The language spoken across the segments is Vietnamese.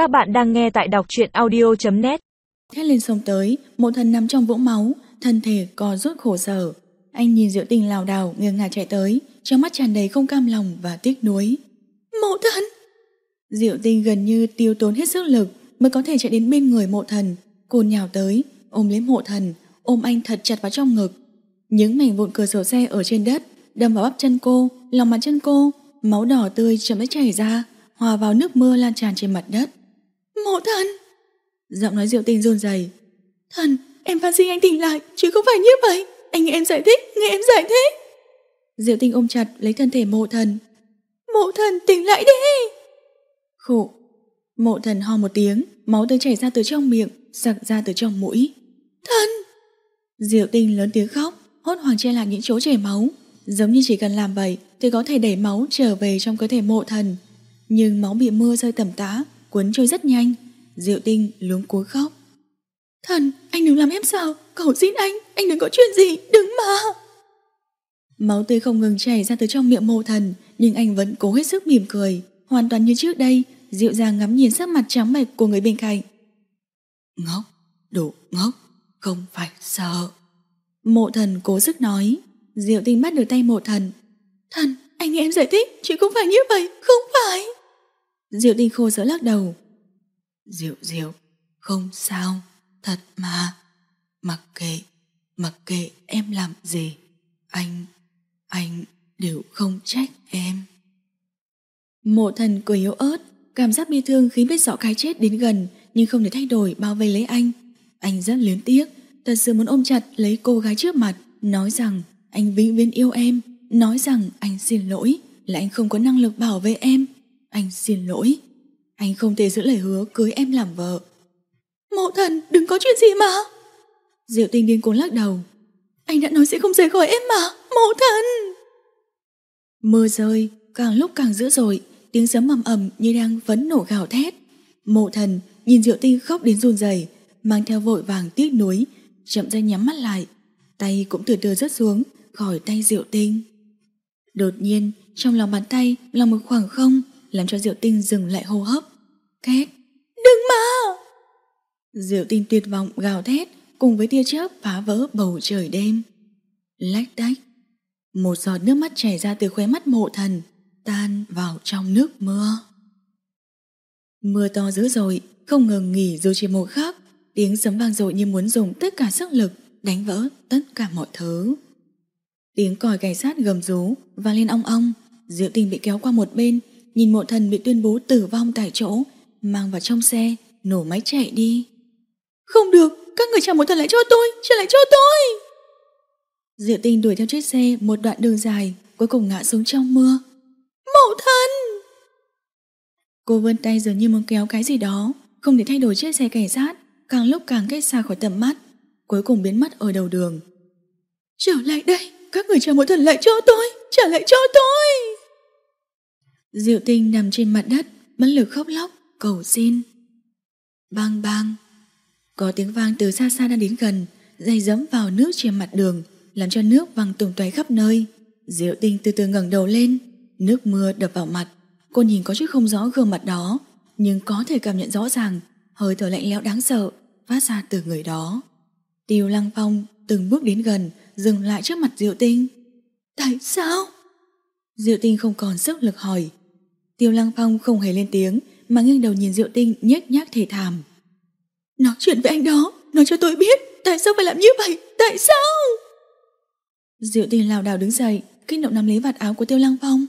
Các bạn đang nghe tại đọc truyện audio.net Hét lên sông tới, mộ thần nằm trong vũng máu, thân thể co rút khổ sở. Anh nhìn diệu tình lào đảo nghiêng ngả chạy tới, trong mắt tràn đầy không cam lòng và tiếc nuối. Mộ thần! Diệu tinh gần như tiêu tốn hết sức lực mới có thể chạy đến bên người mộ thần. Cô nhào tới, ôm lấy mộ thần, ôm anh thật chặt vào trong ngực. Những mảnh vụn cửa sổ xe ở trên đất đâm vào bắp chân cô, lòng bàn chân cô, máu đỏ tươi chậm rãi chảy ra, hòa vào nước mưa lan tràn trên mặt đất. Mộ thần! Giọng nói diệu tinh run rẩy. Thần, em van xin anh tỉnh lại, chứ không phải như vậy. Anh nghe em giải thích, nghe em giải thích. Diệu tinh ôm chặt lấy thân thể mộ thần. Mộ thần tỉnh lại đi! Khổ. Mộ thần ho một tiếng, máu tươi chảy ra từ trong miệng, sặc ra từ trong mũi. Thần! Diệu tinh lớn tiếng khóc, hốt hoảng che lại những chỗ chảy máu. Giống như chỉ cần làm vậy thì có thể đẩy máu trở về trong cơ thể mộ thần. Nhưng máu bị mưa rơi tầm tá, cuốn trôi rất nhanh. Diệu tinh luống cuống khóc. Thần, anh đừng làm em sao, cầu xin anh, anh đừng có chuyện gì, đừng mà. Máu tươi không ngừng chảy ra từ trong miệng mộ thần, nhưng anh vẫn cố hết sức mỉm cười, hoàn toàn như trước đây, dịu dàng ngắm nhìn sắc mặt trắng bệch của người bên cạnh. Ngốc, đủ ngốc, không phải sợ. Mộ thần cố sức nói, Diệu tinh bắt được tay mộ thần. Thần, anh nghe em giải thích, chứ không phải như vậy, không phải. Diệu tinh khô sở lắc đầu. Diệu diệu, không sao, thật mà. Mặc kệ, mặc kệ em làm gì, anh, anh đều không trách em. Mộ thần cười yếu ớt, cảm giác bi thương khiến biết rõ cái chết đến gần nhưng không thể thay đổi bao vây lấy anh. Anh rất luyến tiếc, thật sự muốn ôm chặt lấy cô gái trước mặt, nói rằng anh vĩnh viễn yêu em, nói rằng anh xin lỗi, là anh không có năng lực bảo vệ em. Anh xin lỗi, anh không thể giữ lời hứa cưới em làm vợ. Mộ thần, đừng có chuyện gì mà. Diệu tinh điên cuồng lắc đầu. Anh đã nói sẽ không rời khỏi em mà, mộ thần. Mưa rơi, càng lúc càng dữ dội, tiếng sấm ầm ầm như đang vấn nổ gào thét. Mộ thần nhìn Diệu Tinh khóc đến run rẩy, mang theo vội vàng tiếc nuối, chậm rãi nhắm mắt lại, tay cũng từ từ rớt xuống khỏi tay Diệu Tinh. Đột nhiên, trong lòng bàn tay là một khoảng không, làm cho Diệu Tinh dừng lại hô hấp. Két! Đừng mà! Diệu Tinh tuyệt vọng gào thét cùng với tia chớp phá vỡ bầu trời đêm. Lách đách, một giọt nước mắt chảy ra từ khóe mắt mộ thần, tan vào trong nước mưa. Mưa to dữ dội, không ngừng nghỉ dù chỉ một khắc, tiếng sấm vang dội như muốn dùng tất cả sức lực đánh vỡ tất cả mọi thứ. Tiếng còi cảnh sát gầm rú và lên ong ong, Diệu Tình bị kéo qua một bên, nhìn mộ thần bị tuyên bố tử vong tại chỗ, mang vào trong xe, nổ máy chạy đi. Không được, các người trả mộ thần lại cho tôi, trả lại cho tôi. Diệu Tinh đuổi theo chiếc xe một đoạn đường dài, cuối cùng ngã xuống trong mưa. Mộ thần! Cô vươn tay dường như muốn kéo cái gì đó, không để thay đổi chiếc xe cảnh sát, càng lúc càng cách xa khỏi tầm mắt, cuối cùng biến mất ở đầu đường. Trở lại đây, các người trả mộ thần lại cho tôi, trả lại cho tôi! Diệu tinh nằm trên mặt đất, bất lực khóc lóc, cầu xin. Bang bang! Có tiếng vang từ xa xa đang đến gần, dây dẫm vào nước trên mặt đường, làm cho nước văng tung tóe khắp nơi. Diệu tinh từ từ ngẩng đầu lên, nước mưa đập vào mặt. Cô nhìn có chút không rõ gương mặt đó, nhưng có thể cảm nhận rõ ràng hơi thở lạnh lẽo đáng sợ phát ra từ người đó. Tiêu Lăng Phong từng bước đến gần, dừng lại trước mặt Diệu Tinh. Tại sao? Diệu Tinh không còn sức lực hỏi. Tiêu Lăng Phong không hề lên tiếng, mà nghiêng đầu nhìn Diệu Tinh nhếch nhác thề thảm. Nói chuyện với anh đó, nói cho tôi biết, tại sao phải làm như vậy, tại sao? Diệu Tinh lảo đảo đứng dậy, kích động nắm lấy vạt áo của Tiêu Lăng Phong.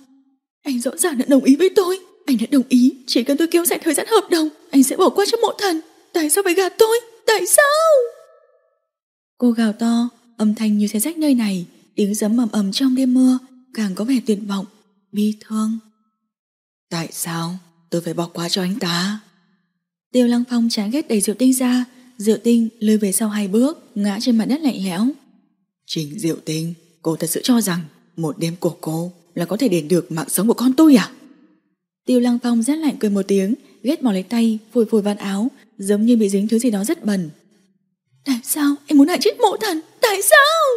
Anh rõ ràng đã đồng ý với tôi, anh đã đồng ý, chỉ cần tôi kéo dài thời gian hợp đồng, anh sẽ bỏ qua cho mộ thần. Tại sao phải gạt tôi? Tại sao? Cô gào to, âm thanh như xe rách nơi này, tiếng giấm ầm ầm trong đêm mưa, càng có vẻ tuyệt vọng, bi thương. Tại sao tôi phải bỏ qua cho anh ta? Tiêu Lăng Phong chán ghét đẩy Diệu Tinh ra, Diệu Tinh lùi về sau hai bước, ngã trên mặt đất lạnh lẽo. Trình Diệu Tinh, cô thật sự cho rằng một đêm của cô là có thể đền được mạng sống của con tôi à? Tiêu Lăng Phong rét lạnh cười một tiếng, ghét bỏ lấy tay, phủi phủi vạt áo, giống như bị dính thứ gì đó rất bẩn. Tại sao em muốn hại chết mộ thần? Tại sao?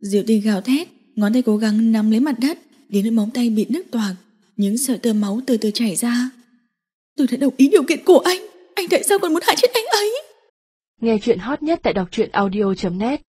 Diệu tinh gào thét, ngón tay cố gắng nắm lấy mặt đất, đến nỗi móng tay bị nứt toạc, những sợi tơ máu từ từ chảy ra. Tôi đã đồng ý điều kiện của anh. Anh tại sao còn muốn hại chết anh ấy? Nghe chuyện hot nhất tại đọc truyện audio.net